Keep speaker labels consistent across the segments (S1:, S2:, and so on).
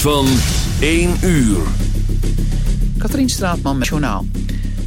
S1: Van 1 uur.
S2: Katrien Straatman met Journaal.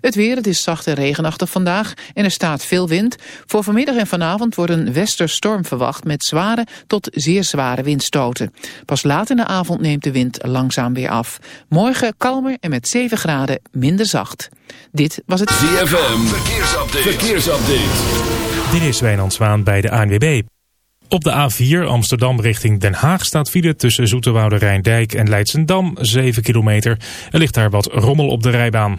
S2: Het weer, het is zacht en regenachtig vandaag en er staat veel wind. Voor vanmiddag en vanavond wordt een westerstorm verwacht met zware tot zeer zware windstoten. Pas laat in de avond neemt de wind langzaam weer af. Morgen kalmer en met 7 graden minder zacht. Dit was het
S1: ZFM, verkeersupdate. verkeersupdate.
S3: Dit is Wijnand Zwaan bij de ANWB. Op de A4 Amsterdam richting Den Haag staat file tussen Zoeterwoude Rijndijk en Leidsendam 7 kilometer. Er ligt daar wat rommel op de rijbaan.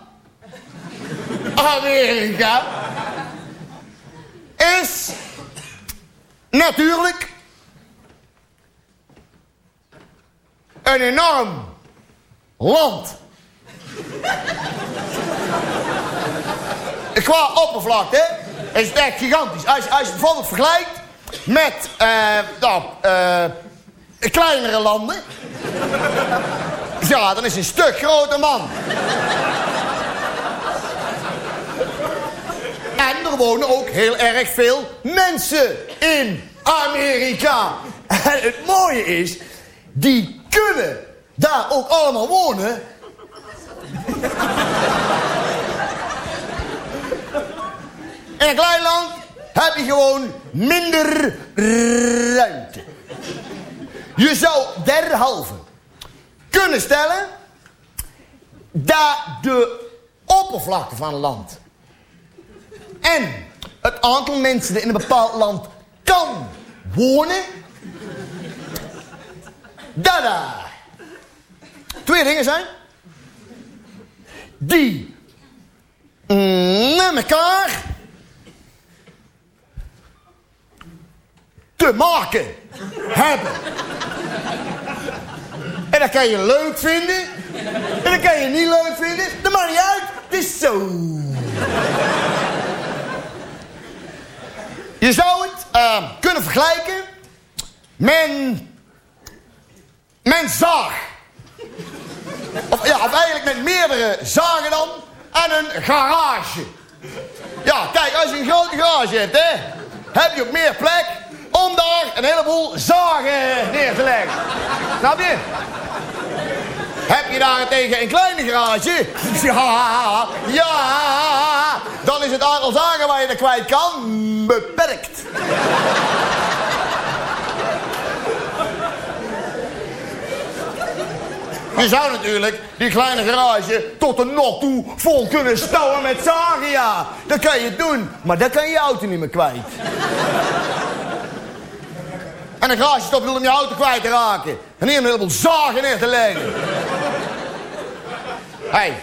S4: Amerika is natuurlijk een enorm land. Qua oppervlakte is het echt gigantisch. Als, als je bijvoorbeeld vergelijkt met eh, nou, eh, kleinere landen. Ja, dan is het een stuk groter man. En er wonen ook heel erg veel mensen in Amerika. En het mooie is, die kunnen daar ook allemaal wonen. In een klein land heb je gewoon minder ruimte. Je zou derhalve kunnen stellen dat de oppervlakte van een land en het aantal mensen dat in een bepaald land kan wonen, dat daar twee dingen zijn die met elkaar te maken hebben. En dat kan je leuk vinden. En dat kan je niet leuk vinden. Dat maakt niet uit. Het is zo. Je zou het eh, kunnen vergelijken met met zaag. Of, ja, of eigenlijk met meerdere zagen dan en een garage. Ja, kijk, als je een grote garage hebt, hè, heb je ook meer plek om daar een heleboel zagen neer te leggen. Snap je? Heb je daarentegen een kleine garage? Ja, ja, dan is het aantal zagen waar je er kwijt kan beperkt. Je zou natuurlijk die kleine garage tot de not toe vol kunnen stouwen met ja. Dat kan je doen, maar dat kan je je auto niet meer kwijt. En een garage stop wil om je auto kwijt te raken. En hier een heleboel zagen neer te leggen. Hey.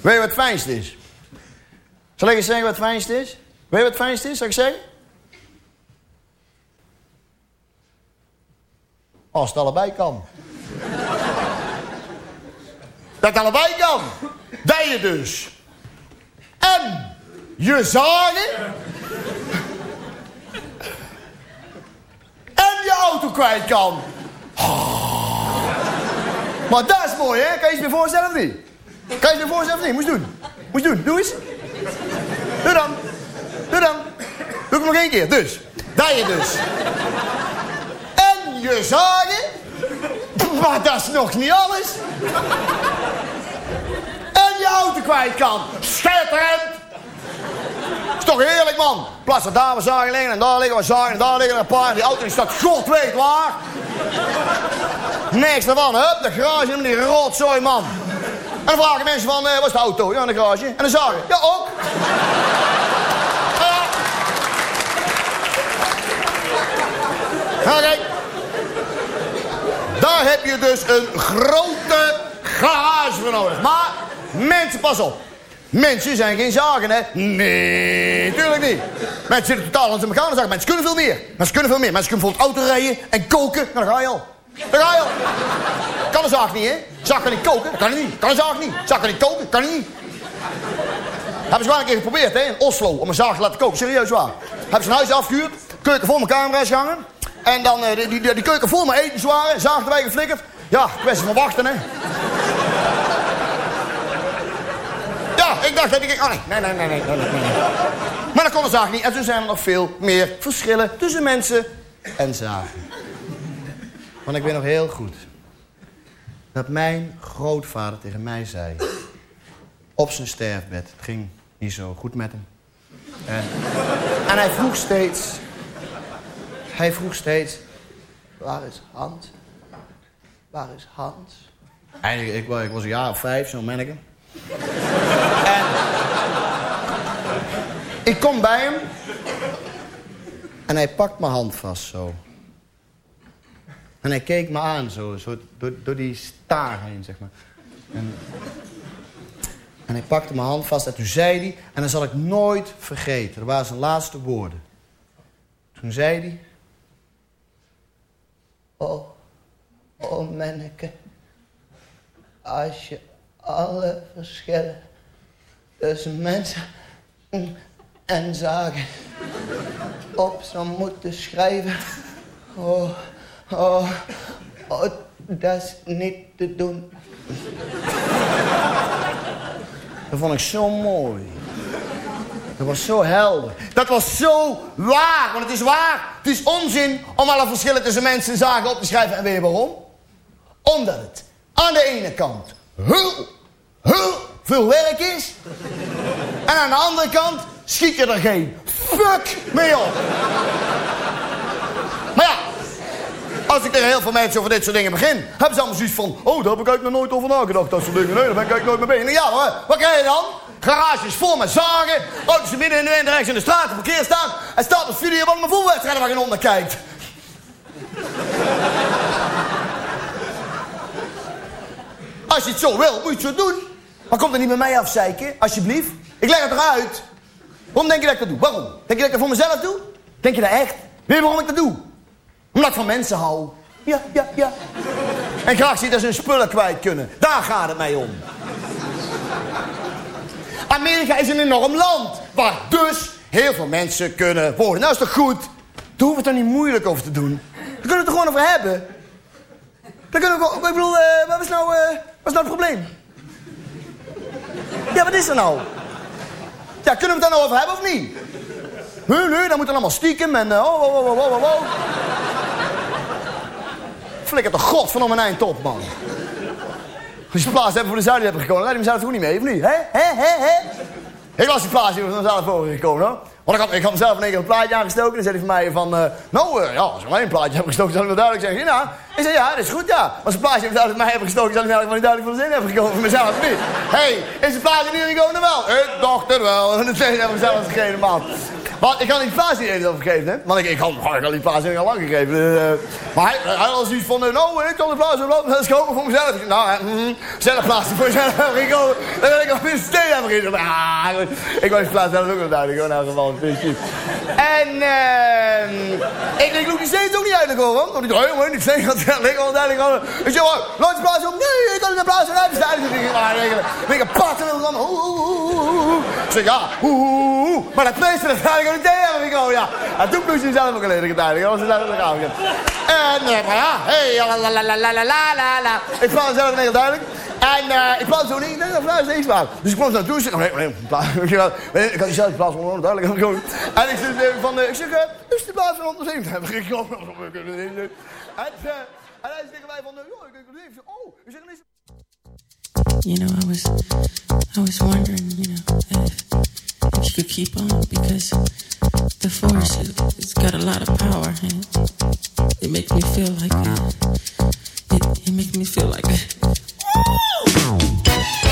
S4: Weet je wat het fijnste is? Zal ik eens zeggen wat het fijnste is? Weet je wat het fijnste is? Zal ik zeggen? Als het allebei kan. Dat het allebei kan. Dat je dus. En je zagen. En je auto kwijt kan. Ah. Maar dat is mooi, hè? Kan je je meer voorstellen of niet? Kan je je of niet? Moest doen. Moest doen. Doe eens. Doe dan. Doe dan. Doe ik nog één keer. Dus. Dat je dus. En je zagen. Maar dat is nog niet alles. En je auto kwijt kan. Schitterend. Is toch heerlijk, man. Plaats van daar we zagen liggen en daar liggen we zagen en daar liggen een paar. Die auto die staat god weet waar. Niks ervan, hup, de garage en die rotzooi, man. En dan vragen mensen van, eh, wat is de auto? Ja, in de garage. En dan zagen, ja, ook. Kijk. Daar heb je dus een grote garage voor nodig. Maar, mensen, pas op. Mensen zijn geen zagen, hè? Nee, natuurlijk niet. Mensen zitten totaal aan elkaar zagen. Mensen kunnen veel meer. Mensen kunnen veel meer. Mensen kunnen bijvoorbeeld auto rijden en koken. Nou, daar ga je al. Daar ga je. Kan een zaag niet, hè? Zaag kan niet koken. Kan niet. Kan een zaag niet. Zaag kan niet koken. Kan niet. Hebben ze wel een keer geprobeerd, hè? In Oslo, om een zaag te laten koken. Serieus waar. Hebben ze een huis afgehuurd. Keuken vol met camera's hangen. En dan eh, die, die, keuken vol met etenswaren. Zaag erbij geflikkerd. Ja, kwestie van wachten, hè? Ja, ik dacht dat ik... Oh nee, nee, nee, nee, nee, nee, nee, nee. Maar dat kon de zaag niet. En toen zijn er nog veel meer verschillen tussen mensen en zagen. Want ik weet nog heel goed... dat mijn grootvader tegen mij zei... op zijn sterfbed. Het ging niet zo goed met hem. En, en hij vroeg steeds... Hij vroeg steeds... Waar is Hans? Waar is Hans? Eigenlijk, ik, ik was een jaar of vijf, zo'n manneke. En ik kom bij hem. En hij pakt mijn hand vast zo. En hij keek me aan zo, zo door, door die staar heen, zeg maar. En, en hij pakte mijn hand vast en toen zei hij... En dat zal ik nooit vergeten. Dat waren zijn laatste woorden. Toen zei hij... Oh, oh manneke. Als je alle verschillen tussen mensen en zaken op zou moeten schrijven. Oh, oh, oh, dat is niet te doen. Dat vond ik zo mooi. Dat was zo helder. Dat was zo waar, want het is waar. Het is onzin om alle verschillen tussen mensen en zaken op te schrijven. En weet je waarom? Omdat het aan de ene kant heel, heel veel werk is. En aan de andere kant schiet je er geen fuck mee op. Maar ja, Als ik tegen heel veel mensen over dit soort dingen begin, hebben ze allemaal zoiets van... Oh, daar heb ik eigenlijk nog nooit over nagedacht, dat soort dingen. Nee, daar ben ik eigenlijk nooit mee bezig. Ja, maar wat krijg je dan? Garages vol met zagen, auto's midden in de wind rechts in de straat op parkeer staan... en staat op video van mijn voetbalwedstrijden waar hond naar kijkt. Als je het zo wil, moet je het zo doen. Maar kom er niet met mij afzeiken, alsjeblieft. Ik leg het eruit. Waarom denk je dat ik dat doe? Waarom? Denk je dat ik dat voor mezelf doe? Denk je dat echt? Weet je waarom ik dat doe? Omdat ik van mensen hou. Ja, ja, ja. En graag zie dat ze hun spullen kwijt kunnen. Daar gaat het mij om. Amerika is een enorm land. Waar dus heel veel mensen kunnen wonen. Nou is toch goed? Daar hoeven we het er niet moeilijk over te doen. Daar kunnen we het er gewoon over hebben. Daar kunnen we. Ik bedoel, eh, wat, is nou, eh, wat is nou het probleem? Ja, wat is er nou? Ja, kunnen we het nou over hebben of niet? Nee, nee, dan moet er allemaal stiekem en... eh, oh, oh, oh, oh, oh. Flikker toch god van om een eind op, man. Als je plaats hebben voor de Zuiden hebben gekomen, dan laat je mezelf toch niet mee, of niet? Hè? Hè? Hè? Hè? Ik was die plaats hier van mezelf overgekomen, hoor. Want ik had, ik had mezelf in één keer een plaatje aangestoken. En dan zei hij van mij van... eh, nou, eh, ja, als ik maar één plaatje heb gestoken, zal ik wel duidelijk zeggen. Ja, ik zei, ja, dat is goed, ja. Als een plaatje uit mij hebben gestoken, zal ik wel niet duidelijk voor de zin hebben gekomen voor mezelf, niet? Hé, hey, is de plaatje niet gekomen? wel? Ik dacht er wel. En dat zei hij mezelf gegeven, man. Want ik kan die plaats niet even overgeven, hè. Want ik, ik, had, ik had die plaats niet al lang gegeven. eh. maar hij, hij had zoiets van, eh, nou, ik kan de plaats wel dat is voor mezelf. Ik Nou, mm, zelf plaats voor hebben gekomen. Dan ben ik al de steen hebben gegeven. Ah, ik was die plaats zelf ook wel duidelijk, hoor, elk geval. een. En, ehm ik, ik loop die steeds ook niet duidelijk, hoor. Want ik dacht, helemaal niet steeds, want ik al duidelijk. hoor. Ik zeg, laat die plaats op. Nee, ik kan de plaats van uit. Dus ik maar ik ben ik een patten dan. Oeh, oeh, oeh, oeh. Ik zeg, ja, oeh, oeh, oeh. Maar dat meeste, dat ga kunnen tegen ja. En toen moest hij zelf ook leren getuigen, want ze zijn. En, maar ja, hey, la. Ik vond het zelf heel duidelijk. En uh, ik kwam zo niet, nee, dat fluit niks waar. Dus ik kwam zo naar toe zitten. Oh, nee, ik had die zelf plaats van onduidelijk. En ik zeg, eh, van, eh, ik zeg, is de plaats van onderzeemd? En ik en hij tegen mij van, joh, ik oh, ik zeg, is...
S5: You know, I was, I was wondering, you know. If you could keep on because the force it, it's got a lot of power and it makes me feel like it, it makes me feel like
S6: Just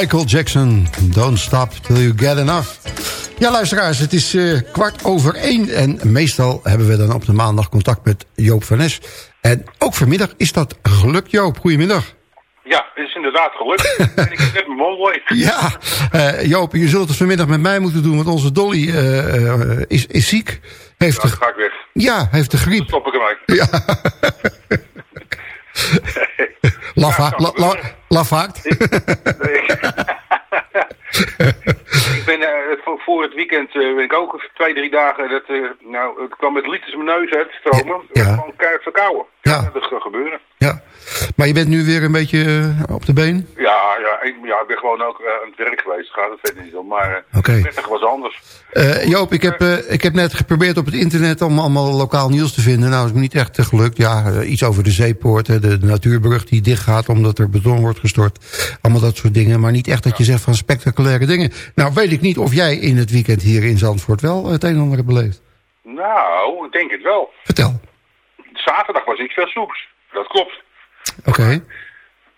S7: Michael Jackson, Don't Stop Till You Get Enough. Ja, luisteraars, het is eh, kwart over één... en meestal hebben we dan op de maandag contact met Joop van Nes. En ook vanmiddag is dat gelukt, Joop. Goedemiddag.
S8: Ja, het is inderdaad gelukt. en ik heb mijn mond.
S7: Ja, eh, Joop, je zult het vanmiddag met mij moeten doen... want onze Dolly eh, is, is ziek. Heeft
S8: Ja,
S7: de,
S8: dan ga ik weg.
S7: ja, heeft de
S8: Dan
S7: griep.
S8: stop ik.
S7: Ja. Lafa,
S8: Ja,
S7: la, la, lafaakt.
S8: ik ben eh, voor, voor het weekend eh, ben ik ook twee, drie dagen. Dat, eh, nou, het kwam met liters mijn neus uit stromen.
S7: Ja.
S8: Gewoon keihard verkouden.
S7: Ja.
S8: Dat gaat gebeuren.
S7: Maar je bent nu weer een beetje eh, op de been?
S8: Ja, ja, ik, ja, ik ben gewoon ook eh, aan het werk geweest. Gaat het verder niet om. Maar eh
S7: Oké.
S8: prettig was anders.
S7: Joop, ik heb, ik heb net geprobeerd op het internet om allemaal lokaal nieuws te vinden. Nou, is me niet echt gelukt. Ja, iets over de zeepoort, hè, de, de natuurbrug die dichtgaat omdat er beton wordt gestort. Allemaal dat soort dingen. Maar niet echt dat je zegt van spectaculaire dingen. Nou, weet ik niet of jij in het weekend hier in Zandvoort wel het een en ander hebt beleefd.
S8: Nou, ik denk het wel.
S7: Vertel.
S8: Zaterdag was niet veel soeps. Dat klopt.
S7: Oké.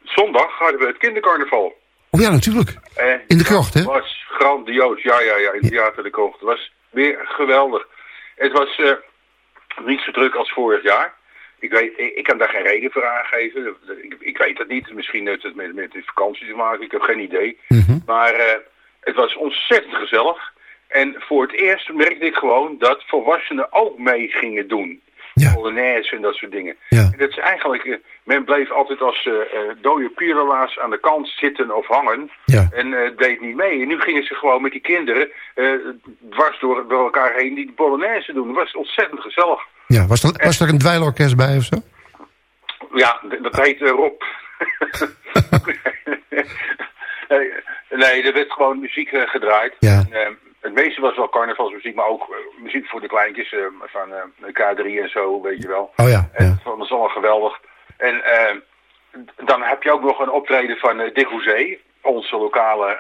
S8: Zondag hadden we het kindercarnaval.
S7: Oh ja, natuurlijk.
S8: Eh,
S7: In de krocht, hè?
S8: Het was grandioos. Ja, ja, ja. In het theater de krocht. Het was weer geweldig. Het was eh, niet zo druk als vorig jaar. Ik, weet, ik, ik kan daar geen reden voor aangeven. Ik, ik weet het niet. Misschien heeft het met, met de vakantie te maken. Ik heb geen idee.
S7: Mhm.
S8: Maar eh, het was ontzettend gezellig. En voor het eerst merkte ik gewoon dat volwassenen ook mee gingen doen.
S7: Ja.
S8: Polonaise en dat soort dingen.
S7: Ja.
S8: En dat is eigenlijk, eh, men bleef altijd als eh, dode pirola's aan de kant zitten of hangen.
S7: Ja.
S8: En deed niet mee. En nu gingen ze gewoon met die kinderen dwars door, door elkaar heen die Polonaise doen. Dat was ontzettend gezellig.
S7: Ja, was er, was er een dweilorkest bij of zo?
S8: Ja, dat heet Rob. nee, er werd gewoon muziek gedraaid.
S7: Ja.
S8: En, eh, het meeste was wel carnavalsmuziek, maar ook eh, muziek voor de kleintjes eh, van eh, K3 en zo, weet je wel.
S7: Oh ja,
S8: En
S7: ja.
S8: dat was allemaal geweldig. En dan heb je ook nog een optreden van uh, Dick Hoezee, onze lokale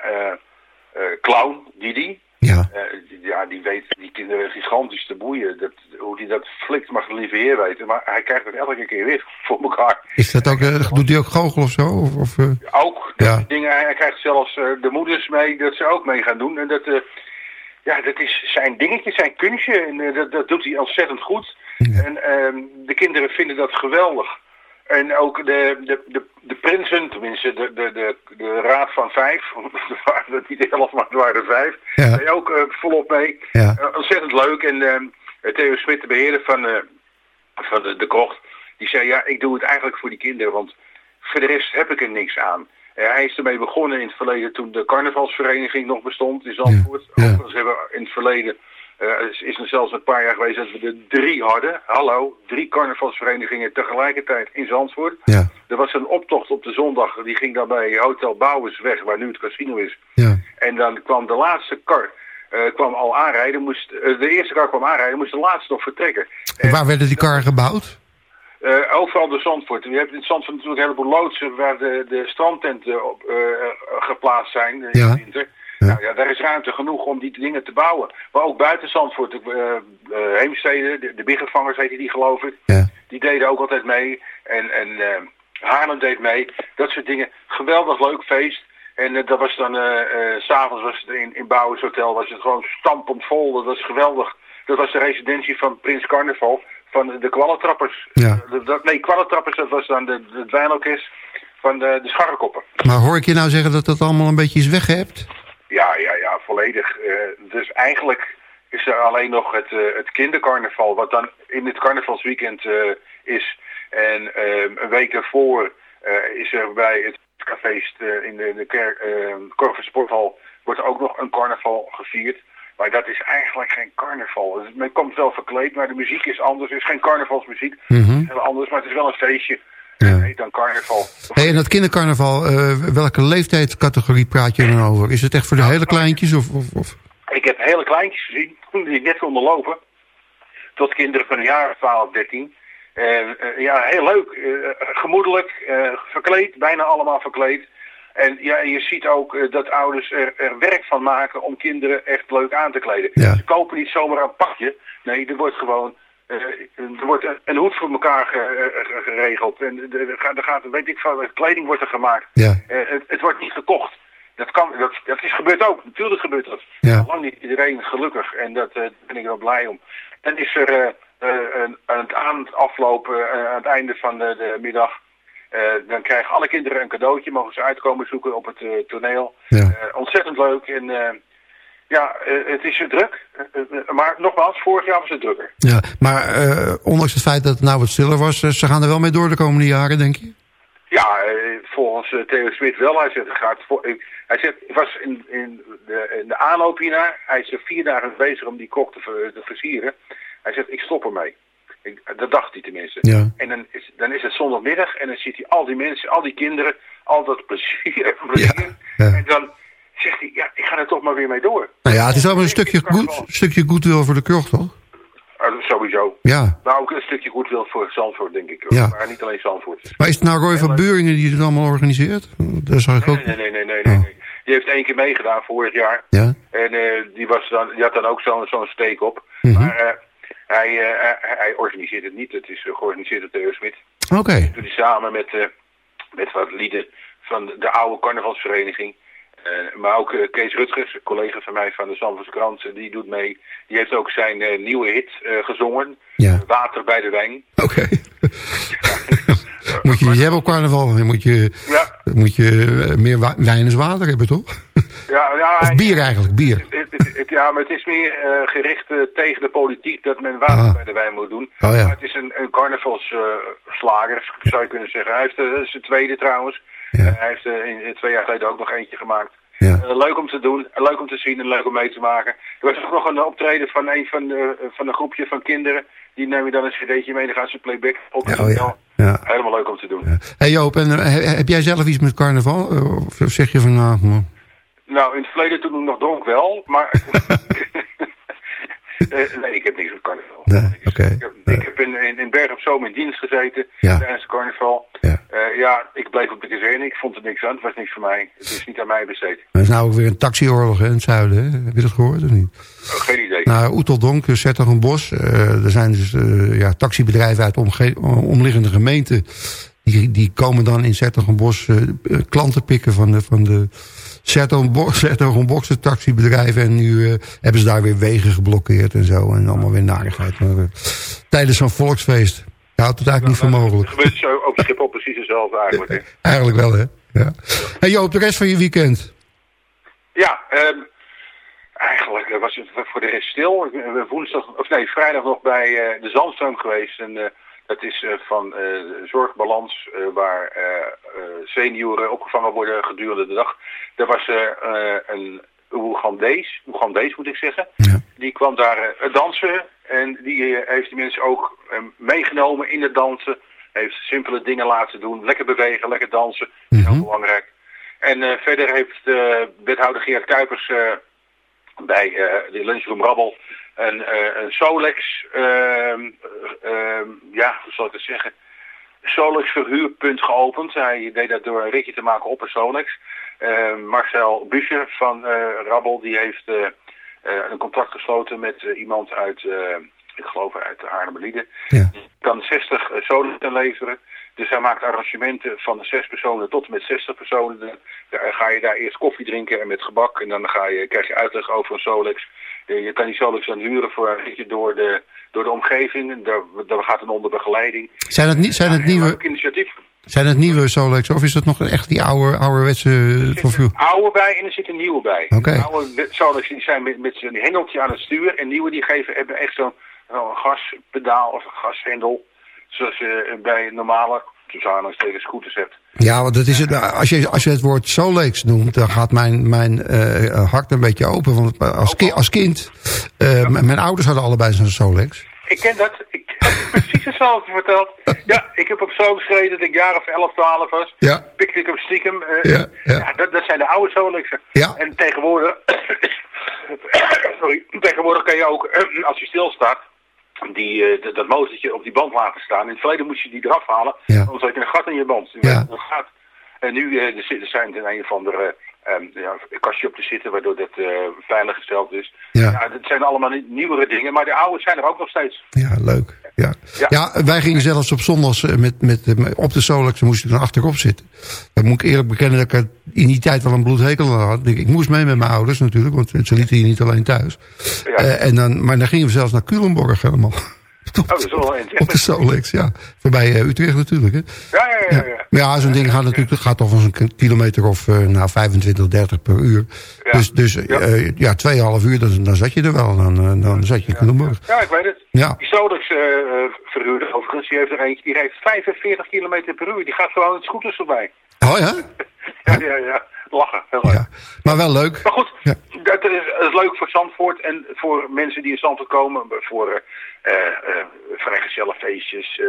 S8: clown, Didi.
S7: Ja.
S8: Die- ja, die weet die kinderen gigantisch te boeien. Dat, hoe hij dat flikt mag de lieve heer weten. Maar hij krijgt het elke keer weer voor elkaar.
S7: Is dat ook, doet hij ook goochel of zo? Of, of?
S8: Ook dat
S7: Ja.
S8: dingen. Hij krijgt zelfs de moeders mee dat ze ook mee gaan doen. En dat, ja, dat is zijn dingetje, zijn kunstje. En eh, dat, dat doet hij ontzettend goed. En ehm, de kinderen vinden dat geweldig. En ook de, de, de, de prinsen, tenminste de, de, de, de raad van vijf, waren er niet elf, maar er waren vijf,
S7: Ja.
S8: daar ook eh, volop mee.
S7: Ja.
S8: Eh, ontzettend leuk. En ehm, Theo Smit, de beheerder van, van de, de krocht, die zei, ja, ik doe het eigenlijk voor die kinderen, want voor de rest heb ik er niks aan. Hij is ermee begonnen in het verleden toen de carnavalsvereniging nog bestond in Zandvoort.
S7: Ja,
S8: hebben we in het verleden, eh, is, er zelfs een paar jaar geweest dat we er drie hadden. Hallo, drie carnavalsverenigingen tegelijkertijd in Zandvoort.
S7: Ja.
S8: Er was een optocht op de zondag, die ging dan bij Hotel Bouwersweg, waar nu het casino is.
S7: Ja.
S8: En dan kwam de laatste kar eh, kwam al aanrijden, moest, eh, de eerste kar kwam aanrijden, moest de laatste nog vertrekken.
S7: En waar werden die karren gebouwd?
S8: Eh, overal de Zandvoort. Je hebt in Zandvoort natuurlijk een heleboel loodsen waar de, de strandtenten op, eh, geplaatst zijn eh, in
S7: Ja.
S8: de winter. Nou ja, daar is ruimte genoeg om die dingen te bouwen. Maar ook buiten Zandvoort, eh, Heemstede, de, de biggevangers heette die geloof ik.
S7: Ja.
S8: Die deden ook altijd mee. En, en Haarlem deed mee. Dat soort dingen. Geweldig leuk feest. En dat was dan, s'avonds was het in, in Bouwers Hotel, was het gewoon stampend vol. Dat was geweldig. Dat was de residentie van Prins Carnaval, van de kwallentrappers.
S7: Ja.
S8: Nee, kwallentrappers, dat was dan de, de, het wijnorkest van de, de scharrekoppen.
S7: Maar hoor ik je nou zeggen dat dat allemaal een beetje is weggehebt?
S8: Ja, ja, ja, volledig. Eh, dus eigenlijk is er alleen nog het, eh, het kindercarnaval, wat dan in het carnavalsweekend eh, is. En eh, een week ervoor is er bij het cafeest in de, de kerk, eh Korver Sporthal, wordt ook nog een carnaval gevierd. Maar dat is eigenlijk geen carnaval. Men komt wel verkleed, maar de muziek is anders. Het is geen carnavalsmuziek.
S7: Mhm.
S8: Het is heel anders, maar het is wel een feestje.
S7: Ja.
S8: Dan carnaval.
S7: Hey, en dat kindercarnaval, eh, welke leeftijdscategorie praat je dan over? Is het echt voor de hele kleintjes? Of, of, of?
S8: Ik heb hele kleintjes gezien, die net konden lopen. Tot kinderen van een jaar of 12, 13. En eh, ja, heel leuk. eh, gemoedelijk, eh, verkleed, bijna allemaal verkleed. En ja, je ziet ook eh, dat ouders er, er werk van maken om kinderen echt leuk aan te kleden.
S7: Ja.
S8: Ze kopen niet zomaar een pakje. Nee, er wordt gewoon eh, er wordt een, hoed voor elkaar eh, geregeld. En er, gaat, er gaat, weet ik veel, kleding wordt er gemaakt.
S7: Ja.
S8: Het, het wordt niet gekocht. Dat, kan, dat, dat is gebeurd ook. Natuurlijk gebeurt dat.
S7: Ja.
S8: Lang niet iedereen gelukkig. En dat ben ik wel blij om. Dan is er eh, een- aan het aan het aflopen, aan het einde van de, de middag... eh, dan krijgen alle kinderen een cadeautje. Mogen ze uitkomen zoeken op het eh, toneel.
S7: Ja.
S8: Eh, ontzettend leuk. En ja, het is druk. Maar nogmaals, vorig jaar was het drukker.
S7: Ja, maar ondanks het feit dat het nou wat stiller was, ze gaan er wel mee door de komende jaren, denk je?
S8: Ja, volgens Theo Smit wel. Hij zegt, gaat voor, hij zegt, was in, in, de, in de aanloop hiernaar. Hij is er vier dagen bezig om die kok te versieren. Hij zegt, ik stop ermee. Ik, dat dacht hij tenminste.
S7: Ja.
S8: En dan is, dan is het zondagmiddag en dan ziet hij al die mensen, al die kinderen, al dat plezier. plezier. En dan zegt hij, ja, ik ga er toch maar weer mee door.
S7: Nou ja, het is allemaal een stukje, goed, stukje goodwill voor de krocht, toch?
S8: Uh, sowieso.
S7: Ja.
S8: Maar ook een stukje goed wil voor Zandvoort, denk ik.
S7: Ja.
S8: Maar niet alleen Zandvoort.
S7: Maar is het nou Roy van Beuringen die het allemaal organiseert? Daar zag ik ook...
S8: Nee, nee, nee, nee, nee. nee. Die heeft één keer meegedaan vorig jaar.
S7: Ja?
S8: En eh, die, was dan, die had dan ook zo'n zo'n steek op.
S7: Mhm.
S8: Maar eh, hij, eh, hij, hij organiseert het niet. Het is georganiseerd door Theo Smit.
S7: Oké.
S8: doet hij samen met, eh, met wat lieden van de, de oude carnavalsvereniging. Eh, maar ook Kees Rutgers, een collega van mij van de Zandvoortse Krant, die doet mee. Die heeft ook zijn nieuwe hit gezongen.
S7: Ja.
S8: Water bij de wijn.
S7: Oké. moet je niet hebben op carnaval. Dan moet je,
S8: Ja.
S7: moet je meer wijn water hebben, toch?
S8: Ja, ja,
S7: Of bier eigenlijk, bier.
S8: Het, het- het- ja, maar het is meer eh, gericht eh, tegen de politiek dat men water
S7: Ah.
S8: bij de wijn moet doen.
S7: Oh ja.
S8: Maar het is een, een carnavalsslager, zou je kunnen zeggen. Hij heeft eh, zijn tweede trouwens. Eh, hij heeft eh, in, twee jaar geleden ook nog eentje gemaakt.
S7: Ja.
S8: Eh, leuk om te doen, eh, leuk om te zien en leuk om mee te maken. Er was ook nog een optreden van een van, de, van een groepje van kinderen. Die neem je dan een cd'tje mee, dan gaan ze playback op.
S7: Ja, oh ja.
S8: Helemaal leuk om te doen.
S7: Hey Joop, en, eh, he- heb jij zelf iets met carnaval? Eh, Of zeg je van nou...
S8: Nou, in het verleden toen ik nog dronk wel, maar... Eh, nee, ik heb niks met carnaval.
S7: Nee, oké.
S8: Ik heb, ik heb in, in, in Berg op Zoom in dienst gezeten
S7: Ja.
S8: tijdens het carnaval.
S7: Ja.
S8: Eh, ja, ik bleef op de kazerne. Ik vond er niks aan. Het was niks voor mij. Het is niet aan mij besteed.
S7: Er is nou ook weer een taxioorlog in het zuiden. Hè? Heb je dat gehoord of niet?
S8: Oh, geen idee.
S7: Nou, Oeteldonk, Zettergenbos. eh er zijn dus eh, ja, taxibedrijven uit omliggende gemeenten. Die, die komen dan in Zettergenbos eh, eh, klanten pikken van de, van de Zettergenbosse taxibedrijven. En nu eh, hebben ze daar weer wegen geblokkeerd en zo. En allemaal weer narigheid. Maar, eh, tijdens zo'n volksfeest houdt het eigenlijk niet voor mogelijk.
S8: Het gebeurt zo op Schiphol precies hetzelfde eigenlijk. Hè.
S7: Eigenlijk wel, hè? Ja. Hey Joop, de rest van je weekend?
S8: Ja, ehm, eigenlijk eh, was het voor de rest stil. Ik ben woensdag, of nee, vrijdag nog bij de Zandstroom geweest. En dat is eh, van eh, de zorgbalans eh, waar senioren opgevangen worden gedurende de dag. Er was een Oegandees, Oegandees moet ik zeggen. Die kwam daar dansen en die heeft die mensen ook meegenomen in het dansen. Heeft simpele dingen laten doen, lekker bewegen, lekker dansen. Heel belangrijk. En verder heeft eh, wethouder Geert Kuipers bij de lunchroom Rabbel een, eh, een Solex, ehm, ehm, ja, hoe zal ik het zeggen, Solex verhuurpunt geopend. Hij deed dat door een ritje te maken op een Solex. Eh, Marcel Buscher van eh, Rabbel, die heeft eh, eh, een contract gesloten met eh, iemand uit, eh, ik geloof uit de Haarlemmerlieden. Die kan 60 uh, Solex leveren. Dus hij maakt arrangementen van de 6 personen tot en met 60 personen. Dan dan ga je daar eerst koffie drinken en met gebak. En dan ga je, krijg je uitleg over een Solex. Eh, Je kan die Solex dan huren voor een ritje door de, door de omgeving. Daar, daar gaat dan onder begeleiding.
S7: Zijn het, niet, zijn het nieuwe,
S8: initiatief.
S7: zijn het nieuwe Solex of is dat nog echt die oude, ouderwetse eh, van vuur?
S8: oude bij en er zit een nieuwe bij.
S7: Oké.
S8: De oude Solex die zijn met, met zijn hengeltje aan het stuur. En nieuwe die geven, hebben echt zo'n gaspedaal of een gashendel. Zoals je bij normale, tussen aanhalingstekens, scooters hebt.
S7: Ja, want dat is het, als, je, als je het woord Solex noemt, dan gaat mijn, mijn eh, hart een beetje open. Want als, ki- als kind, eh, mijn ouders hadden allebei zo'n Solex.
S8: Ik ken dat. Ik heb precies hetzelfde verteld. Ja, ik heb op zo geschreven dat ik jaar of 11, 12 was.
S7: Ja.
S8: Pikte ik hem stiekem. eh,
S7: Ja, ja.
S8: dat, dat zijn de oude Solexen.
S7: Ja.
S8: En tegenwoordig... sorry. Tegenwoordig kan je ook, als je stilstaat... Die, eh, dat- motortje op die band laten staan. In het verleden moest je die eraf halen.
S7: Ja.
S8: Anders had je een gat in je band. En nu zit- er zijn er een of andere ehm, ja, kastje op te zitten, waardoor dat eh, veilig gesteld is.
S7: Ja.
S8: dat zijn allemaal nieuwere dingen, maar de oude zijn er ook nog steeds.
S7: Ja, leuk. Ja.
S8: Ja.
S7: Ja. wij gingen zelfs op zondags eh, met, met, eh, op de Solex, moest ik dan achterop zitten. Dan moet ik eerlijk bekennen dat ik in die tijd wel een bloedhekel had. Ik, ik moest mee met mijn ouders natuurlijk, want ze lieten hier niet alleen thuis. En dan, maar dan gingen we zelfs naar Culemborg helemaal.
S8: Oh, dat is wel een
S7: Op de Solex, ja. Voorbij eh, Utrecht natuurlijk, hè.
S8: Ja, ja, ja. ja.
S7: Maar ja, zo'n ding gaat natuurlijk gaat toch een kilometer of eh, nou, 25, 30 per uur. Dus, dus eh, ja, 2,5 uur, dan, dan zat je er wel. Dan, dan zat je in.
S8: Ja, ik weet het.
S7: Ja.
S8: Die Solex eh, verhuurder overigens, die heeft er eentje, die heeft 45 km per uur. Die gaat gewoon het scooters voorbij.
S7: Oh ja?
S8: Ja, ja, ja. Lachen, heel leuk.
S7: Maar wel leuk.
S8: Maar goed, Ja, het, is, is leuk voor Zandvoort en voor mensen die in Zandvoort komen. Voor eh eh vrijgezellenfeestjes, eh,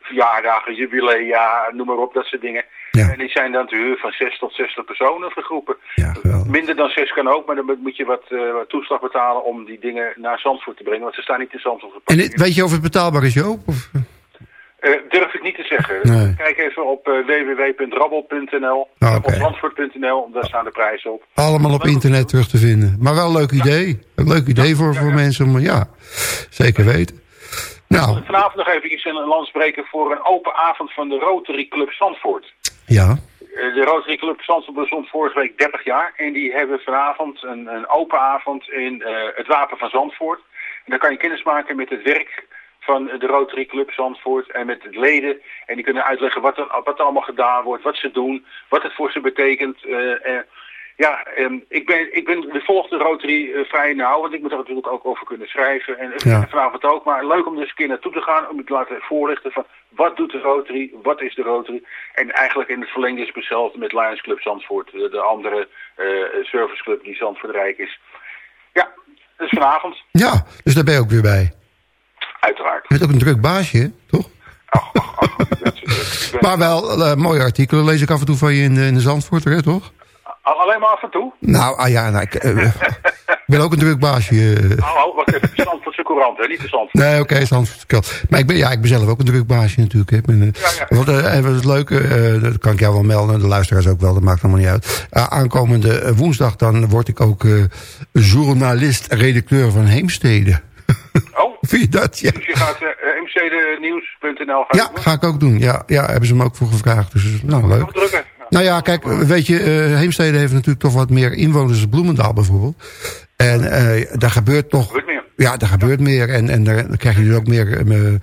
S8: verjaardagen, jubilea, noem maar op, dat soort dingen. En die zijn dan te huur van 6 tot 60 personen voor groepen. Minder dan 6 kan ook, maar dan moet je wat, wat toeslag betalen om die dingen naar Zandvoort te brengen. Want ze staan niet in Zandvoort
S7: En weet je of het betaalbaar is, Joop? Of?
S8: Eh, durf ik niet te zeggen.
S7: Nee.
S8: Kijk even op eh, www.rabbel.nl
S7: Ah,
S8: of
S7: oké.
S8: Zandvoort.nl, daar staan de prijzen op.
S7: Allemaal op internet terug te vinden. Maar wel een leuk idee. Een leuk idee voor, voor mensen. om ja, zeker weten. Nou,
S8: Vanavond nog even een lans breken voor een open avond van de Rotary Club Zandvoort.
S7: ja.
S8: Eh, De Rotary Club Zandvoort bestond vorige week 30 jaar. En die hebben vanavond een, een open avond in het Wapen van Zandvoort. En dan kan je kennis maken met het werk van de Rotary Club Zandvoort en met de leden. En die kunnen uitleggen wat er, wat er allemaal gedaan wordt, wat ze doen, wat het voor ze betekent. Eh, eh, ja, ehm, ik ben, ik ben de volgende Rotary eh, vrij nauw, want ik moet er natuurlijk ook over kunnen schrijven. En
S7: Ja.
S8: vanavond ook, maar leuk om er eens een keer naartoe te gaan, om het te laten voorlichten van wat doet de Rotary, wat is de Rotary. En eigenlijk in het verlengde is het hetzelfde met Lions Club Zandvoort, de, de andere serviceclub die Zandvoort Rijk is. Ja, dat is vanavond,
S7: ja, dus daar ben je ook weer bij.
S8: Uiteraard.
S7: Je bent ook een druk baasje, toch? Maar wel eh, mooie artikelen lees ik af en toe van je in de, in de Zandvoorter, hè, toch?
S8: Al- Alleen maar af en toe.
S7: Nou, ah ja, nou, ik, eh, ik ben ook een druk baasje. eh.
S8: Hallo, wacht even, de Zandvoortse Courant, hè, niet de Zandvoort.
S7: Nee, oké, Zandvoortse krant. Maar ik ben, ja, ik ben zelf ook een druk baasje natuurlijk. Hè. Ben, eh, Wat, eh, wat het leuke, eh, dat kan ik jou wel melden, de luisteraars ook wel, dat maakt allemaal niet uit. Eh, aankomende eh, woensdag dan word ik ook eh, journalist, redacteur van Heemstede. Vind je dat? Ja.
S8: Dus je gaat uh, mcdnieuws.nl gaan
S7: Ja, ga ik ook doen. Ja, ja, hebben ze me ook voor gevraagd. Dus nou, leuk.
S8: drukken.
S7: Nou ja, kijk, weet je, eh, Heemstede heeft natuurlijk toch wat meer inwoners dan Bloemendaal bijvoorbeeld. En eh, daar gebeurt toch... Ja, daar gebeurt meer. En, en daar, krijg je dus ook meer eh, eh,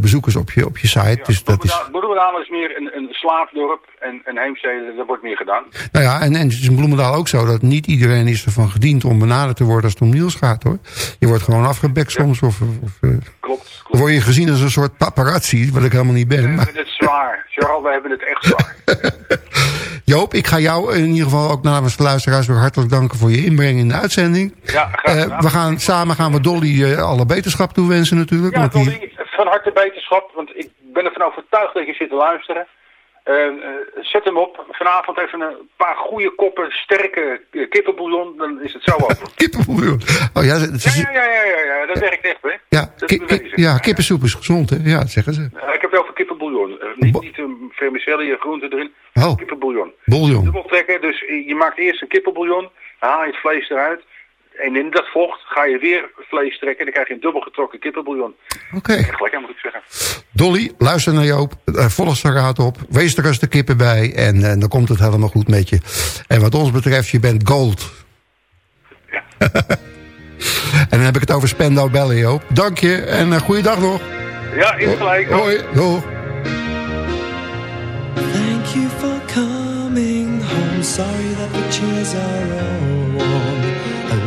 S7: bezoekers op je, op je site. dus dat is...
S8: Bloemendaal is meer een, een slaapdorp en, en Heemstede, daar wordt meer gedaan.
S7: Nou ja, en, en het is in Bloemendaal ook zo dat niet iedereen is ervan gediend om benaderd te worden als het om nieuws gaat hoor. Je wordt gewoon afgebekt soms of, of
S8: Klopt.
S7: word je gezien als een soort paparazzi, wat ik helemaal niet ben.
S8: We
S7: Maar,
S8: hebben het zwaar. Charles, we hebben het echt zwaar.
S7: Joop, ik ga jou in ieder geval ook namens de luisteraars weer hartelijk danken voor je inbreng in de uitzending.
S8: Ja, graag
S7: Eh, we gaan samen gaan we Dolly eh, alle beterschap toewensen natuurlijk.
S8: Ja,
S7: die-
S8: Dolly, van harte beterschap, want ik ben ervan overtuigd dat je zit te luisteren. Eh, eh, zet hem op. Vanavond even een paar goede koppen, sterke eh, kippenbouillon, dan is het zo over.
S7: Kippenbouillon. Oh ja,
S8: Ja, ja, ja, ja, ja, dat werkt echt, hè?
S7: ja, ja, kippensoep is gezond, hè? Ja, dat zeggen ze.
S8: Ik heb het over kippenbouillon. Eh, niet niet een vermicelli, groente erin.
S7: Oh.
S8: Kippenbouillon.
S7: Bouillon.
S8: Dubbel trekken, dus je maakt eerst een kippenbouillon, dan haal je het vlees eruit. En in dat vocht ga je weer vlees trekken en dan krijg je een dubbel getrokken kippenbouillon.
S7: Oké.
S8: Echt lekker, moet ik zeggen.
S7: Dolly, luister naar Joop. Uh, volg zijn raad op. Wees er als de kippen bij. En eh, dan komt het helemaal goed met je. En wat ons betreft, je bent gold. en dan heb ik het over Spendau Bellen, Joop. Dank je en uh, goeiedag nog.
S8: Ja, is gelijk.
S7: Hoi, doeg.
S9: Thank you for coming home. Sorry that the chairs are all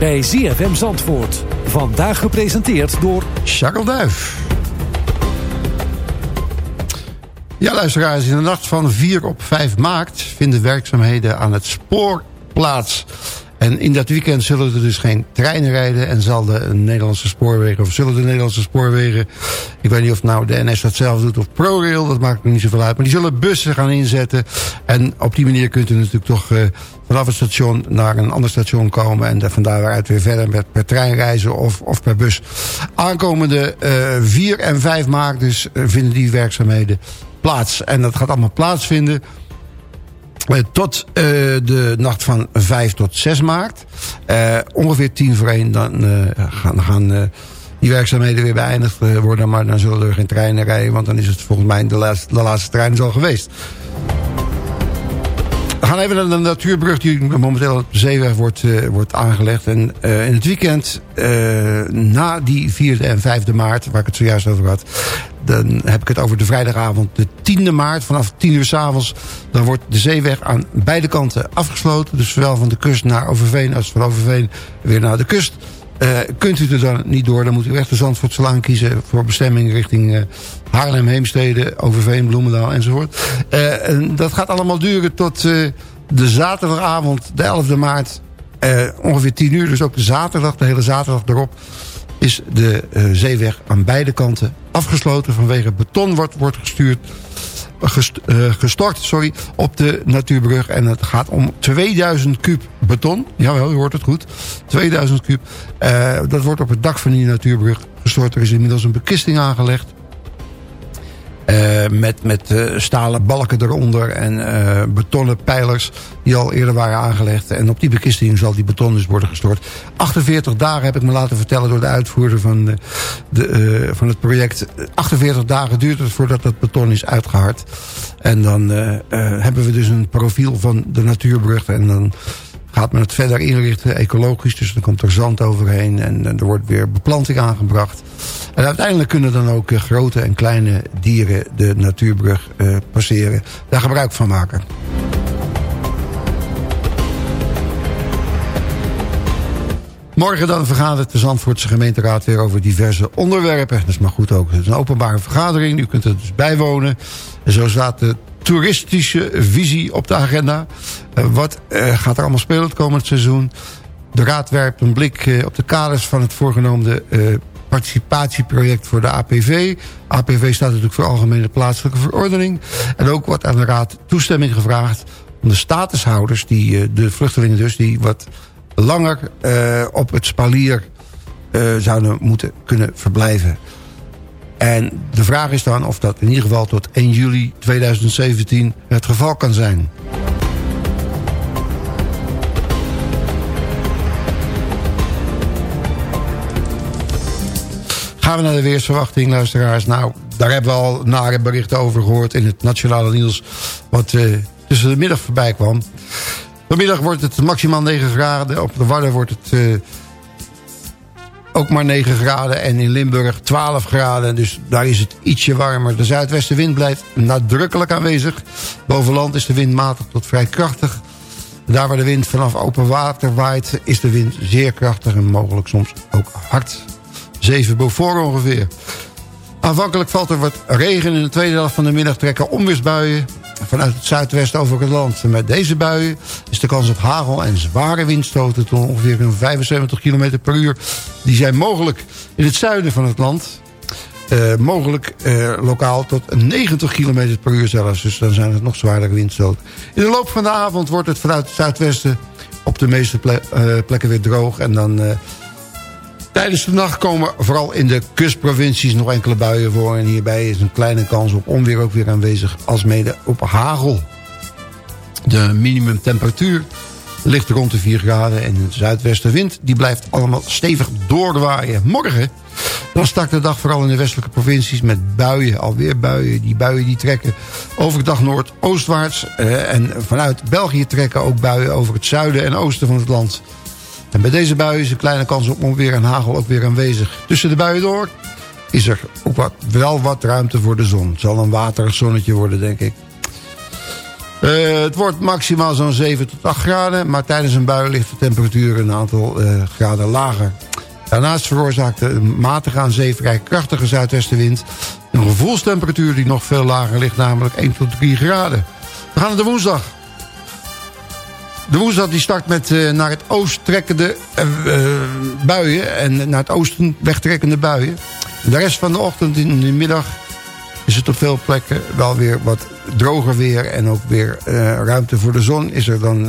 S10: bij ZFM Zandvoort. Vandaag gepresenteerd door...
S7: Charles Duif. Ja, luisteraars, in de nacht van 4 op 5 maart... vinden werkzaamheden aan het spoor plaats... En in dat weekend zullen er dus geen treinen rijden... en zal de Nederlandse spoorwegen, of zullen de Nederlandse spoorwegen... ik weet niet of nou de NS dat zelf doet of ProRail, dat maakt me niet zoveel uit... maar die zullen bussen gaan inzetten. En op die manier kunt u natuurlijk toch uh, vanaf het station naar een ander station komen... en van daaruit weer verder met per trein reizen of, of per bus. Aankomende uh, 4 en 5 maart dus uh, vinden die werkzaamheden plaats. En dat gaat allemaal plaatsvinden tot de nacht van 5 tot 6 maart. Ongeveer 10 voor 1 dan gaan, gaan die werkzaamheden weer beëindigd worden. Maar dan zullen er geen treinen rijden. Want dan is het volgens mij de laatste, de laatste trein al geweest. We gaan even naar de natuurbrug die momenteel op de zeeweg wordt, uh, wordt aangelegd. En uh, in het weekend, na die 4e en 5e maart, waar ik het zojuist over had... dan heb ik het over de vrijdagavond, de 10e maart, vanaf 10 uur s'avonds... dan wordt de zeeweg aan beide kanten afgesloten. Dus zowel van de kust naar Overveen als van Overveen weer naar de kust... Uh, kunt u er dan niet door, dan moet u echt de Zandvoortselaan kiezen... voor bestemming richting uh, Haarlem, Heemstede, Overveen, Bloemendaal enzovoort. Uh, en dat gaat allemaal duren tot de zaterdagavond, de 11e maart... ongeveer 10 uur, dus ook de zaterdag, de hele zaterdag erop... is de zeeweg aan beide kanten afgesloten... vanwege beton wordt, wordt gestuurd gest, gestort sorry, op de natuurbrug. En het gaat om 2000 kuub beton. Jawel, u hoort het goed. 2000 kuub. Uh, dat wordt op het dak van die natuurbrug gestort. Er is inmiddels een bekisting aangelegd. Uh, met met uh, stalen balken eronder en uh, betonnen pijlers die al eerder waren aangelegd. En op die bekisting zal die beton dus worden gestort. 48 dagen heb ik me laten vertellen door de uitvoerder van, de, de van het project. 48 dagen duurt het voordat dat beton is uitgehard. En dan hebben we dus een profiel van de natuurbrug. En dan gaat men het verder inrichten, ecologisch. Dus dan komt er zand overheen en, en er wordt weer beplanting aangebracht. En uiteindelijk kunnen dan ook uh, grote en kleine dieren de natuurbrug uh, passeren. Daar gebruik van maken. Morgen dan vergadert de Zandvoortse gemeenteraad weer over diverse onderwerpen. Dat is maar goed ook. Het is een openbare vergadering. U kunt er dus bijwonen. En zo staat de toeristische visie op de agenda. Uh, wat uh, gaat er allemaal spelen het komend seizoen? De raad werpt een blik uh, op de kaders van het voorgenomen participatieproject voor de APV. APV staat natuurlijk voor Algemene Plaatselijke Verordening. En ook wordt aan de raad toestemming gevraagd om de statushouders, die, de vluchtelingen dus, die wat langer op het spalier zouden moeten kunnen verblijven. En de vraag is dan of dat in ieder geval tot 1 juli 2017 het geval kan zijn. Gaan we naar de weersverwachting, luisteraars. Nou, daar hebben we al nare berichten over gehoord in het Nationale Nieuws... wat uh, tussen de middag voorbij kwam. Vanmiddag wordt het maximaal 9 graden. Op de Wadden wordt het... Uh, ook maar 9 graden. En in Limburg 12 graden. Dus daar is het ietsje warmer. De zuidwestenwind blijft nadrukkelijk aanwezig. Boven land is de wind matig tot vrij krachtig. Daar waar de wind vanaf open water waait... is de wind zeer krachtig en mogelijk soms ook hard. 7 Beaufort ongeveer. Aanvankelijk valt er wat regen. In de tweede helft van de middag trekken onweersbuien vanuit het zuidwesten over het land. Met deze buien is de kans op hagel en zware windstoten... tot ongeveer 75 km per uur. Die zijn mogelijk in het zuiden van het land. Uh, mogelijk uh, lokaal tot 90 km per uur zelfs. Dus dan zijn het nog zwaardere windstoten. In de loop van de avond wordt het vanuit het zuidwesten... op de meeste uh, plekken weer droog. En dan Tijdens de nacht komen vooral in de kustprovincies nog enkele buien voor. En hierbij is een kleine kans op onweer ook weer aanwezig. Als mede op hagel. De minimumtemperatuur ligt rond de 4 graden. En de zuidwestenwind die blijft allemaal stevig doorwaaien. Morgen dan start de dag vooral in de westelijke provincies met buien. Alweer buien. Die buien die trekken over de dag noordoostwaarts. Eh, en vanuit België trekken ook buien over het zuiden en oosten van het land. En bij deze buien is een kleine kans op onweer en hagel ook weer aanwezig. Tussen de buien door is er ook wat, wel wat ruimte voor de zon. Het zal een waterig zonnetje worden, denk ik. Eh, het wordt maximaal zo'n 7 tot 8 graden... maar tijdens een bui ligt de temperatuur een aantal eh, graden lager. Daarnaast veroorzaakt de matige aan zee vrij krachtige zuidwestenwind... een gevoelstemperatuur die nog veel lager ligt, namelijk 1 tot 3 graden. We gaan naar de woensdag. De woensdag die start met uh, naar het oost trekkende uh, buien... en naar het oosten wegtrekkende buien. De rest van de ochtend in de middag is het op veel plekken wel weer wat droger weer... en ook weer ruimte voor de zon is er dan...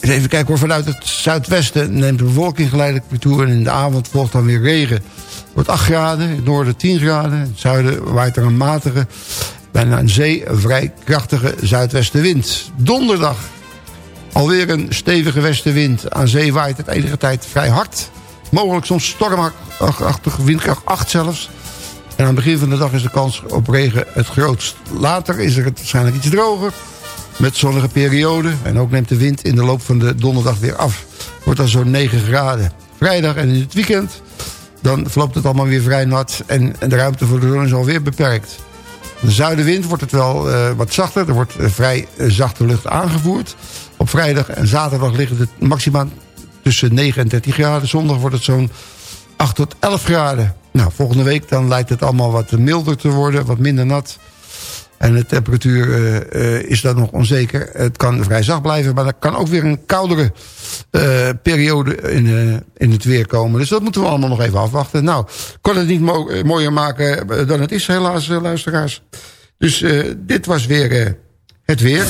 S7: even kijken hoor, vanuit het zuidwesten neemt de bewolking geleidelijk weer toe... en in de avond volgt dan weer regen. Wordt 8 graden, in het noorden 10 graden. Het zuiden waait er een matige, bijna een zee vrij krachtige zuidwestenwind. Donderdag Alweer een stevige westenwind. Aan zee waait het enige tijd vrij hard. Mogelijk soms stormachtige windkracht 8 zelfs. En aan het begin van de dag is de kans op regen het grootst. Later is er het waarschijnlijk iets droger. Met zonnige perioden. En ook neemt de wind in de loop van de donderdag weer af. Wordt dan zo'n 9 graden. Vrijdag en in het weekend. Dan verloopt het allemaal weer vrij nat. En de ruimte voor de zon is alweer beperkt. De zuidenwind wordt het wel uh, wat zachter. Er wordt uh, vrij uh, zachte lucht aangevoerd. Op vrijdag en zaterdag liggen het maximaal tussen 9 en 13 graden. Zondag wordt het zo'n 8 tot 11 graden. Nou, volgende week dan lijkt het allemaal wat milder te worden, wat minder nat. En de temperatuur uh, is dan nog onzeker. Het kan vrij zacht blijven, maar er kan ook weer een koudere uh, periode in, in het weer komen. Dus dat moeten we allemaal nog even afwachten. Nou, kon het niet mo mooier maken dan het is, helaas, luisteraars. Dus dit was weer het weer.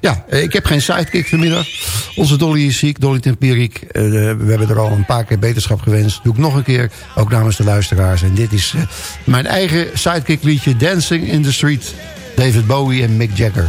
S7: Ja, ik heb geen sidekick vanmiddag. Onze Dolly is ziek, Dolly Tempierik. Uh, we hebben er al een paar keer beterschap gewenst. Doe ik nog een keer, ook namens de luisteraars. En dit is uh, mijn eigen sidekick liedje Dancing in the Street. David Bowie en Mick Jagger.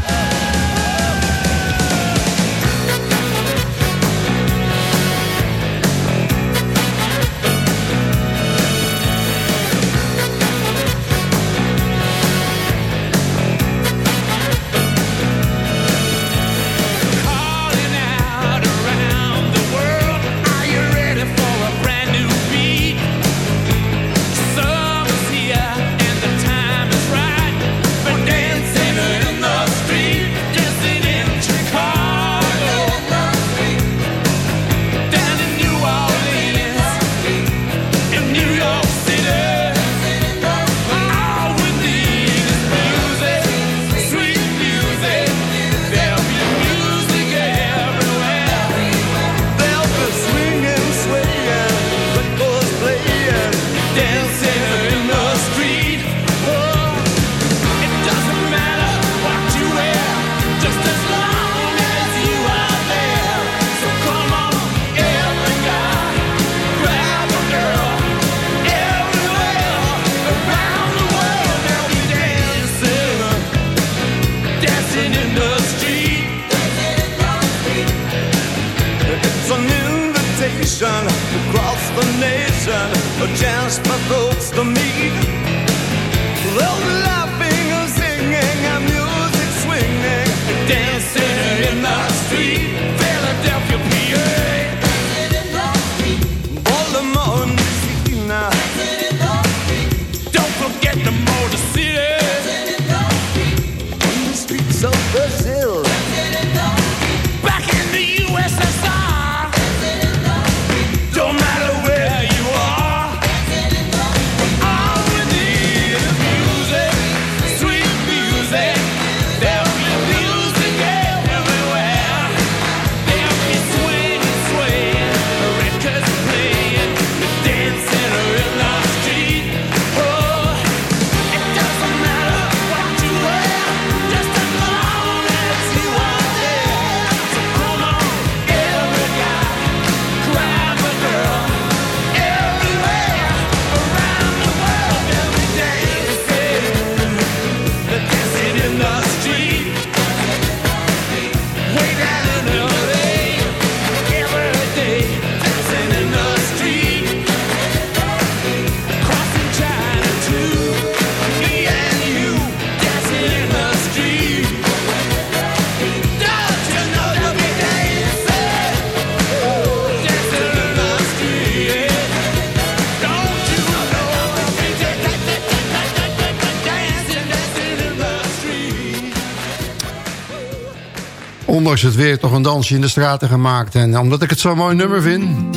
S11: ondanks het weer toch een dansje in de straten gemaakt. En omdat ik het zo'n mooi nummer vind...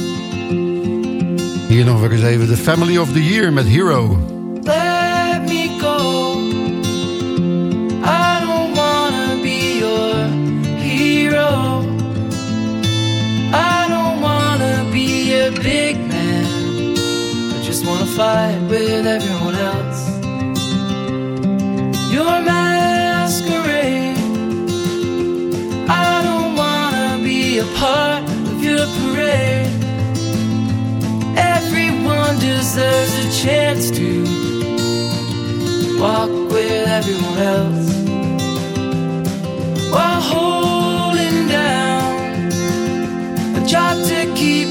S11: hier nog weer eens even de Family of the Year met Hero.
S9: Let me go. I don't wanna be your hero. I don't wanna be a big man. I just wanna fight with everyone. parade. Everyone deserves a chance to walk with everyone else while holding down a job to keep.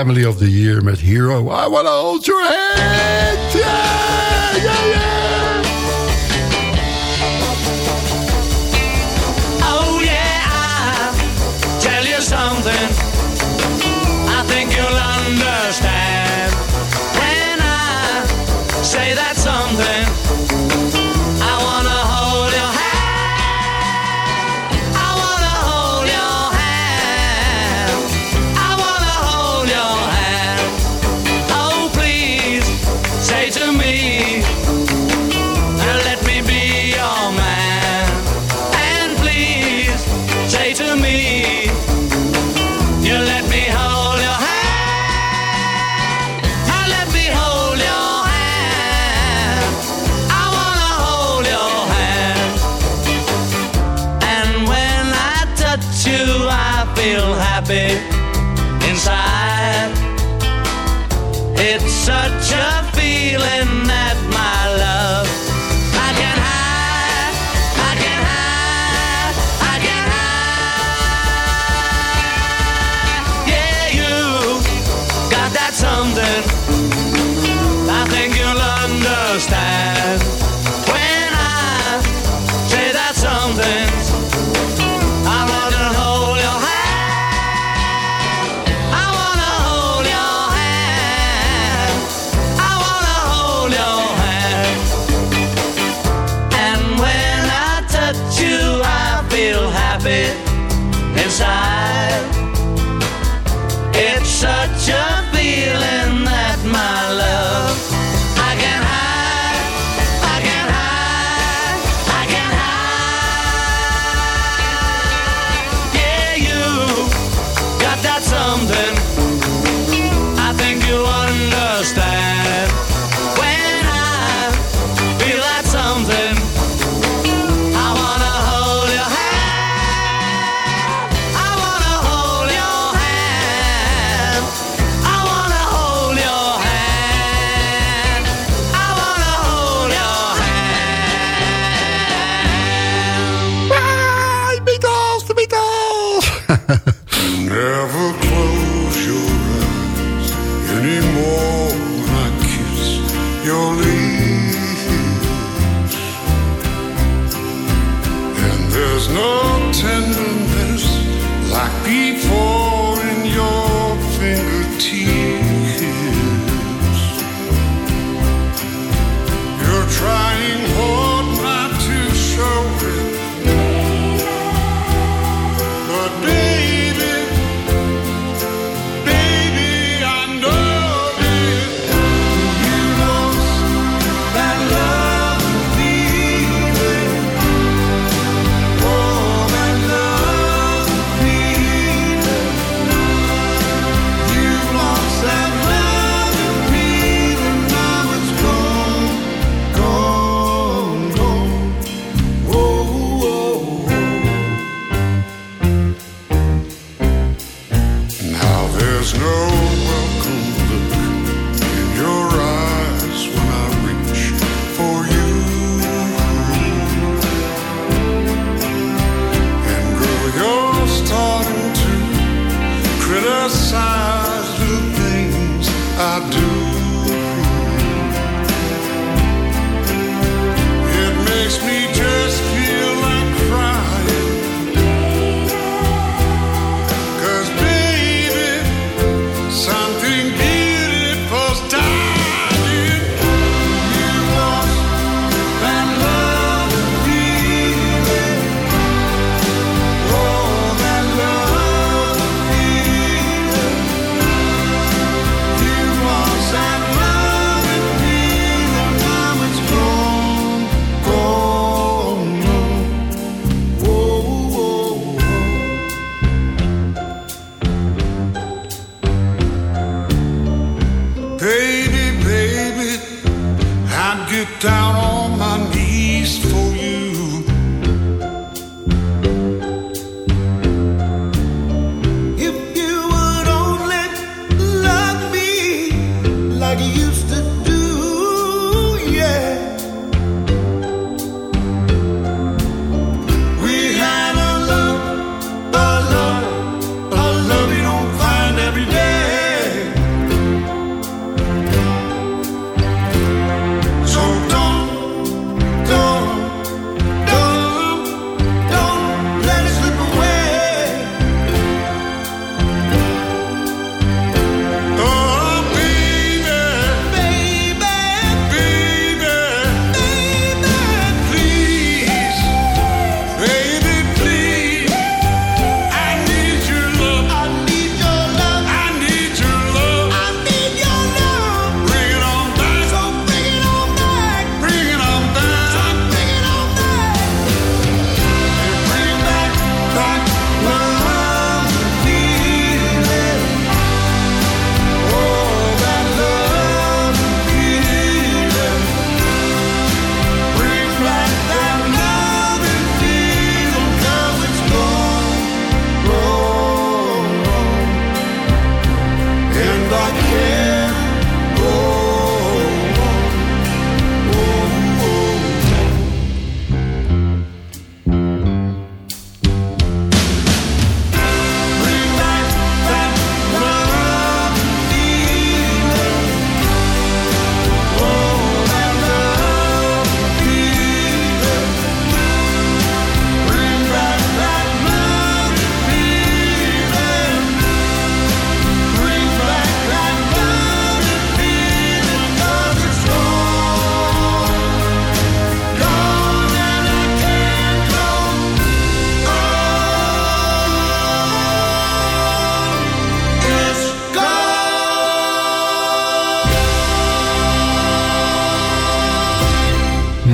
S11: Family of the Year met Hero. I wanna hold your hand! Yeah!
S12: Time.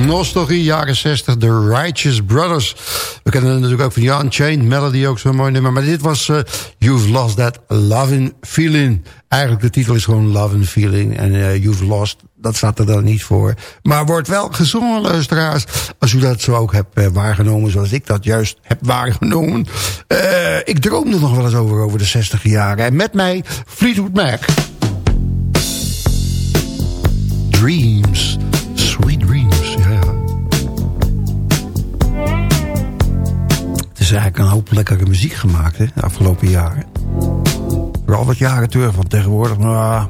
S7: nostalgie, jaren 60, The Righteous Brothers. We kennen natuurlijk ook van Jan Chain, Melody ook zo'n mooi nummer. Maar dit was eh, You've Lost That Loving Feeling. Eigenlijk de titel is gewoon Loving Feeling en eh, You've Lost. Dat staat er dan niet voor. Maar wordt wel gezongen, luisteraars. Als u dat zo ook hebt eh, waargenomen, zoals ik dat juist heb waargenomen. ik droom nog wel eens over, over de 60 jaren. En met mij Fleetwood Mac. Dreams. is eigenlijk een hoop lekkere muziek gemaakt hè, de afgelopen jaren. Vooral wat jaren terug, van tegenwoordig... Nou,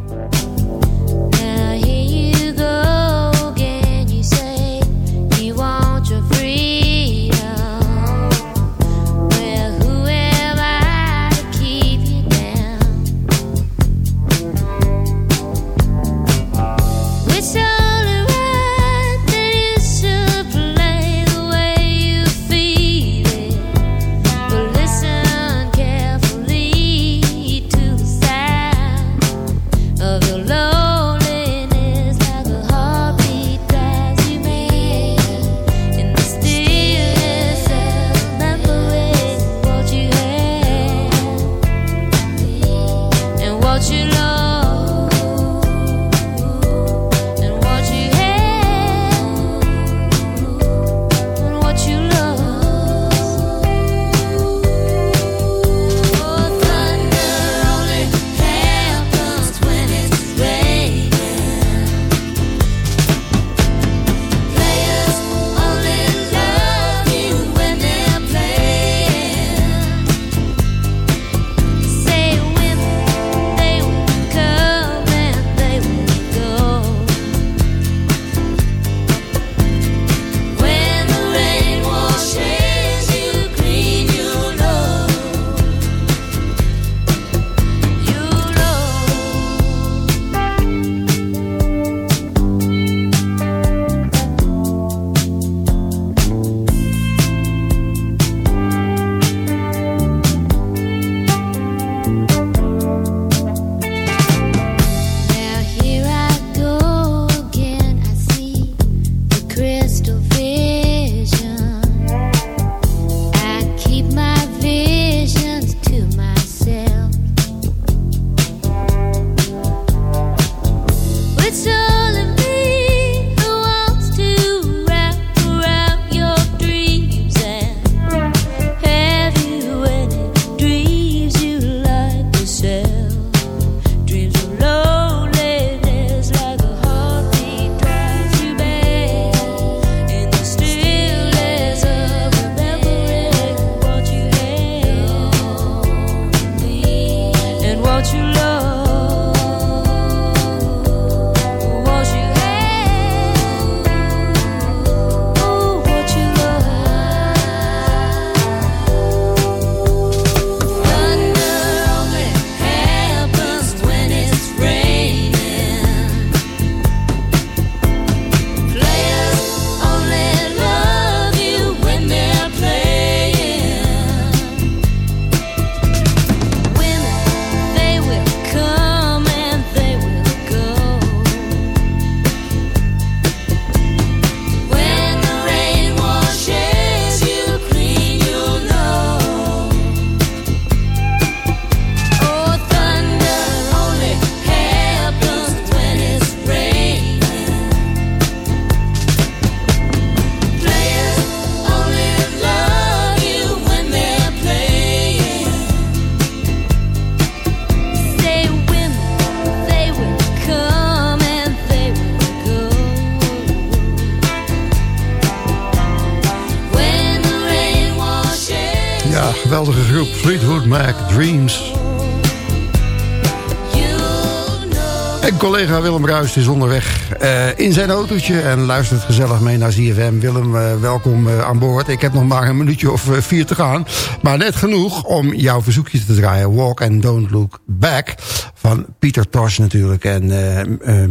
S7: En collega Willem Bruist is onderweg eh, in zijn autootje en luistert gezellig mee naar ZFM. Willem, eh, welkom eh, aan boord. Ik heb nog maar een minuutje of vier te gaan. Maar net genoeg om jouw verzoekje te draaien. Walk and Don't Look Back. Van Pieter Tosh natuurlijk. En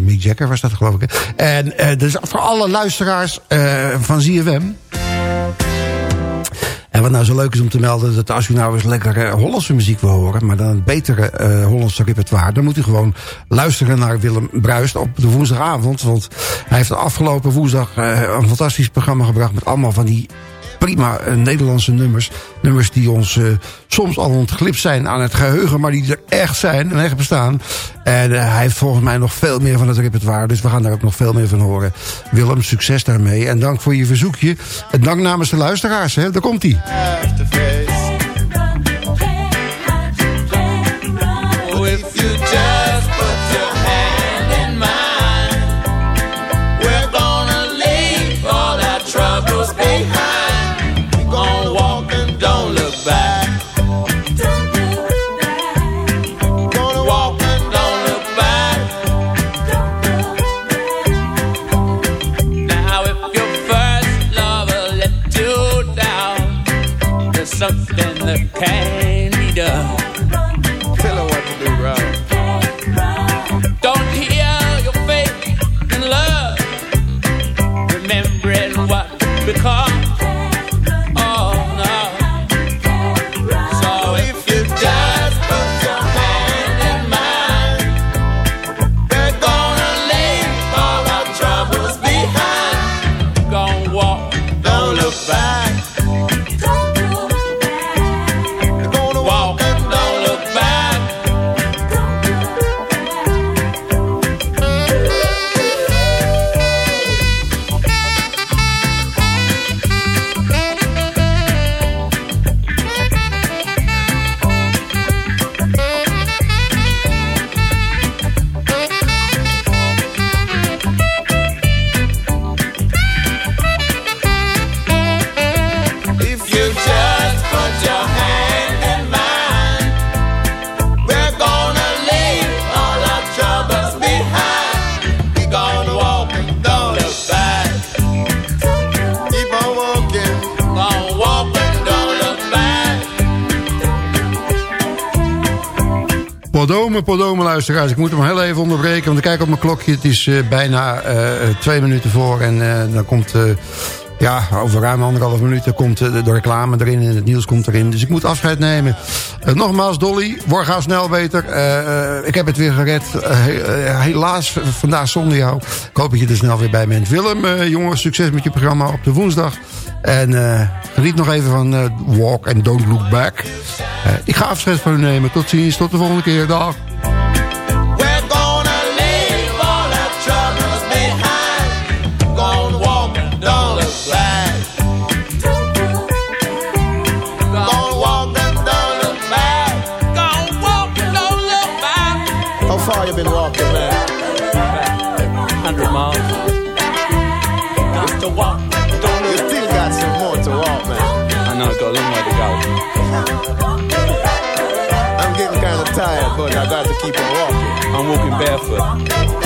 S7: Mick Jagger was dat geloof ik. En dus voor alle luisteraars van ZFM... En wat nou zo leuk is om te melden... dat als u nou eens lekker eh, Hollandse muziek wil horen... maar dan een betere eh, Hollandse repertoire... dan moet u gewoon luisteren naar Willem Bruist op de woensdagavond. Want hij heeft de afgelopen woensdag eh, een fantastisch programma gebracht... met allemaal van die prima eh, Nederlandse nummers. Nummers die ons eh, soms al ontglipt zijn aan het geheugen... maar die er echt zijn en echt bestaan. En eh, hij heeft volgens mij nog veel meer van het repertoire... dus we gaan daar ook nog veel meer van horen. Willem, succes daarmee. En dank voor je verzoekje. En dank namens de luisteraars. Hè. Daar komt Podome luisteraars. Ik moet hem heel even onderbreken, want ik kijk op mijn klokje. Het is eh, bijna eh, twee minuten voor en eh, dan komt... eh, ja, over ruim anderhalf minuten komt eh, de reclame erin en het nieuws komt erin. Dus ik moet afscheid nemen. Eh, nogmaals, Dolly, word gauw snel beter. Eh, eh, ik heb het weer gered. Eh, he- eh, helaas vandaag zonder jou. Ik hoop dat je er snel weer bij bent. Willem, eh, jongens, succes met je programma op de woensdag. En eh, geniet nog even van eh, Walk and Don't Look Back. Eh, ik ga afscheid van u nemen. Tot ziens, tot de volgende keer. Dag.
S12: but I got to keep on walking. I'm walking barefoot.